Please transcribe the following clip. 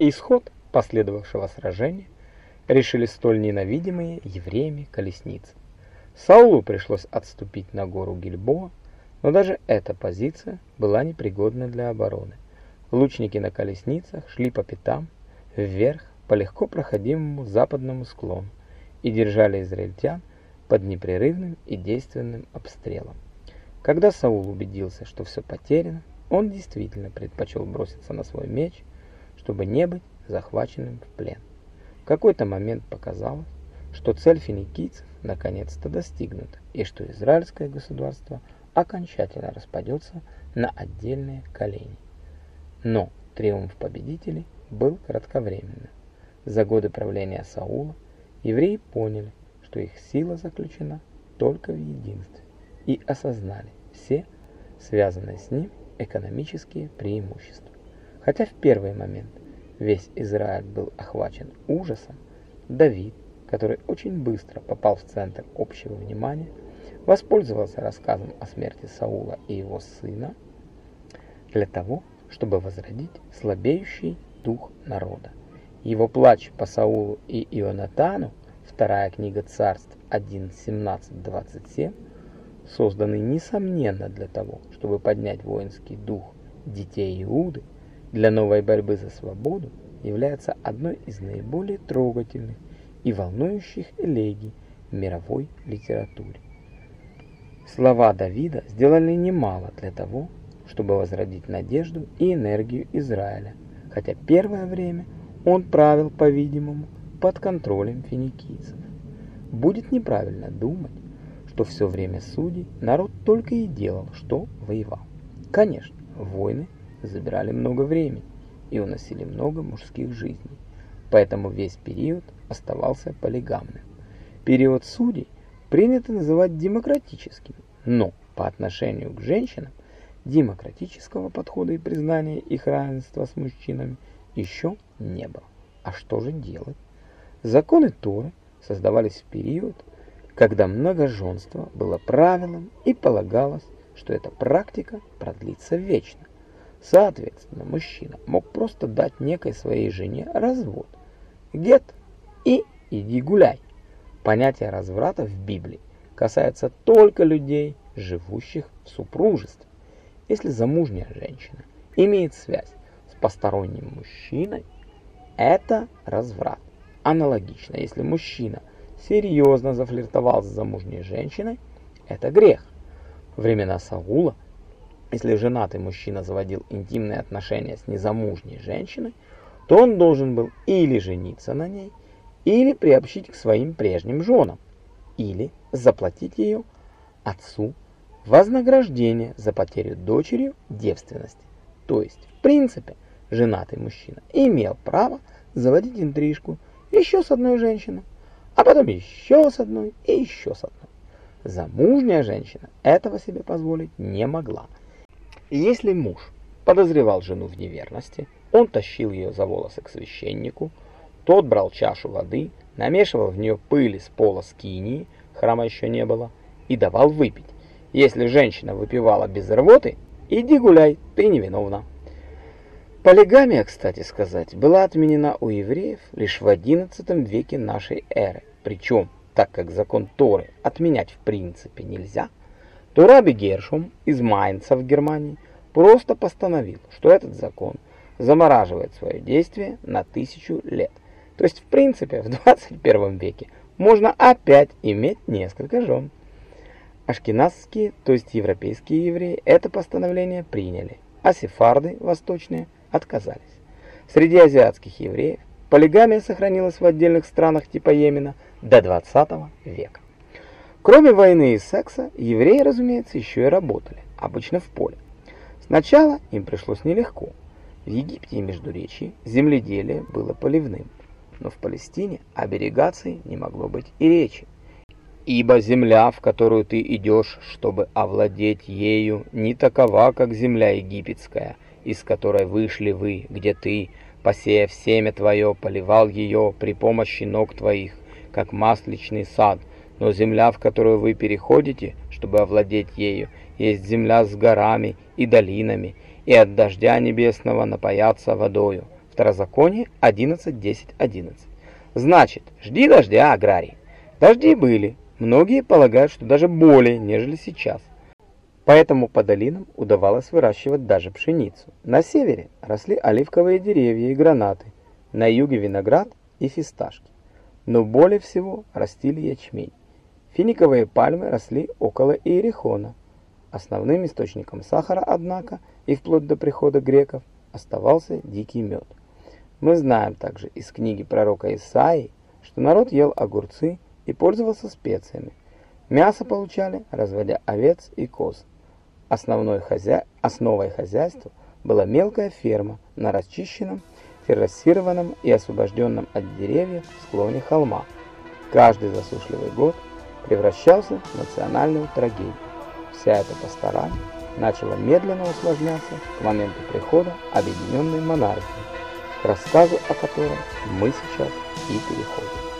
Исход последовавшего сражения решили столь ненавидимые евреями колесницы. Саулу пришлось отступить на гору Гильбоа, но даже эта позиция была непригодна для обороны. Лучники на колесницах шли по пятам, вверх по легко проходимому западному склону и держали израильтян под непрерывным и действенным обстрелом. Когда Саул убедился, что все потеряно, он действительно предпочел броситься на свой меч, чтобы не быть захваченным в плен. В какой-то момент показалось, что цель финикийцев наконец-то достигнута, и что израильское государство окончательно распадется на отдельные колени. Но триумф победителей был кратковременным. За годы правления Саула евреи поняли, что их сила заключена только в единстве, и осознали все связанные с ним экономические преимущества. Хотя в первый момент весь Израиль был охвачен ужасом, Давид, который очень быстро попал в центр общего внимания, воспользовался рассказом о смерти Саула и его сына для того, чтобы возродить слабеющий дух народа. Его плач по Саулу и Ионатану, вторая книга царств 1.17.27, созданный несомненно для того, чтобы поднять воинский дух детей Иуды для новой борьбы за свободу, является одной из наиболее трогательных и волнующих элегий в мировой литературе. Слова Давида сделали немало для того, чтобы возродить надежду и энергию Израиля, хотя первое время он правил, по-видимому, под контролем финикийцев. Будет неправильно думать, что все время судей народ только и делал, что воевал. Конечно, войны забирали много времени и уносили много мужских жизней, поэтому весь период оставался полигамным. Период судей принято называть демократическим, но по отношению к женщинам демократического подхода и признания их равенства с мужчинами еще не было. А что же делать? Законы Торы создавались в период, когда многоженство было правилом и полагалось, что эта практика продлится вечно. Соответственно, мужчина мог просто дать некой своей жене развод, гет и иди гуляй. Понятие разврата в Библии касается только людей, живущих в супружестве. Если замужняя женщина имеет связь с посторонним мужчиной, это разврат. Аналогично, если мужчина серьезно зафлиртовал с замужней женщиной, это грех. Времена Саула, если женатый мужчина заводил интимные отношения с незамужней женщиной, то он должен был или жениться на ней, или приобщить к своим прежним женам, или заплатить ее отцу вознаграждение за потерю дочерью девственности. То есть, в принципе, женатый мужчина имел право заводить интрижку еще с одной женщиной, а потом еще с одной и еще с одной. Замужняя женщина этого себе позволить не могла. И если муж подозревал жену в неверности, он тащил ее за волосы к священнику, тот брал чашу воды, намешивал в нее пыль из пола скинии, храма еще не было, и давал выпить. Если женщина выпивала без рвоты, иди гуляй, ты невиновна. Полигамия, кстати сказать, была отменена у евреев лишь в XI веке нашей эры. Причем, так как закон Торы отменять в принципе нельзя, то Раби Гершум из Майнца в Германии просто постановил, что этот закон замораживает свое действие на тысячу лет. То есть, в принципе, в 21 веке можно опять иметь несколько жен. Ашкеназские, то есть европейские евреи, это постановление приняли, а сефарды, восточные, отказались. Среди азиатских евреев полигамия сохранилась в отдельных странах типа Йемена до 20 века. Кроме войны и секса, евреи, разумеется, еще и работали, обычно в поле. Сначала им пришлось нелегко. В Египте и Междуречии земледелие было поливным, но в Палестине об ирригации не могло быть и речи. Ибо земля, в которую ты идешь, чтобы овладеть ею, не такова, как земля египетская, из которой вышли вы, где ты, посеяв семя твое, поливал ее при помощи ног твоих, как масличный сад, но земля, в которую вы переходите, чтобы овладеть ею, есть земля с горами и долинами, и от дождя небесного напаяться водою. Второзаконие 11.10.11. Значит, жди дождя, аграрий. Дожди были. Многие полагают, что даже более, нежели сейчас. Поэтому по долинам удавалось выращивать даже пшеницу. На севере росли оливковые деревья и гранаты, на юге виноград и фисташки. Но более всего растили ячмень. Финиковые пальмы росли около Иерихона. Основным источником сахара, однако, и вплоть до прихода греков, оставался дикий мед. Мы знаем также из книги пророка Исаии, что народ ел огурцы и пользовался специями. Мясо получали, разводя овец и коз. Основной хозя... Основой хозяйства была мелкая ферма на расчищенном, террасированном и освобожденном от деревьев склоне холма. Каждый засушливый год превращался в национальную трагедию. Вся эта пастораль начала медленно усложняться к моменту прихода объединенной монархии, к рассказу о котором мы сейчас и переходим.